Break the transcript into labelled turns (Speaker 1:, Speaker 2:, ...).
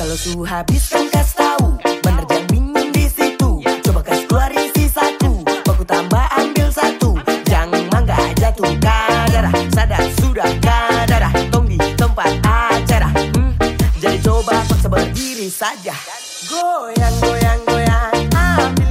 Speaker 1: Kalau su habiskan kas tahu Bener jangan di situ. Coba kas keluarin satu Baku tambah ambil satu. Jangan mangga jatuh kadara Sadar sudah kadara Tong di tempat acara. Hmm? Jadi coba paksa berdiri saja. Goyang goyang goyang ambil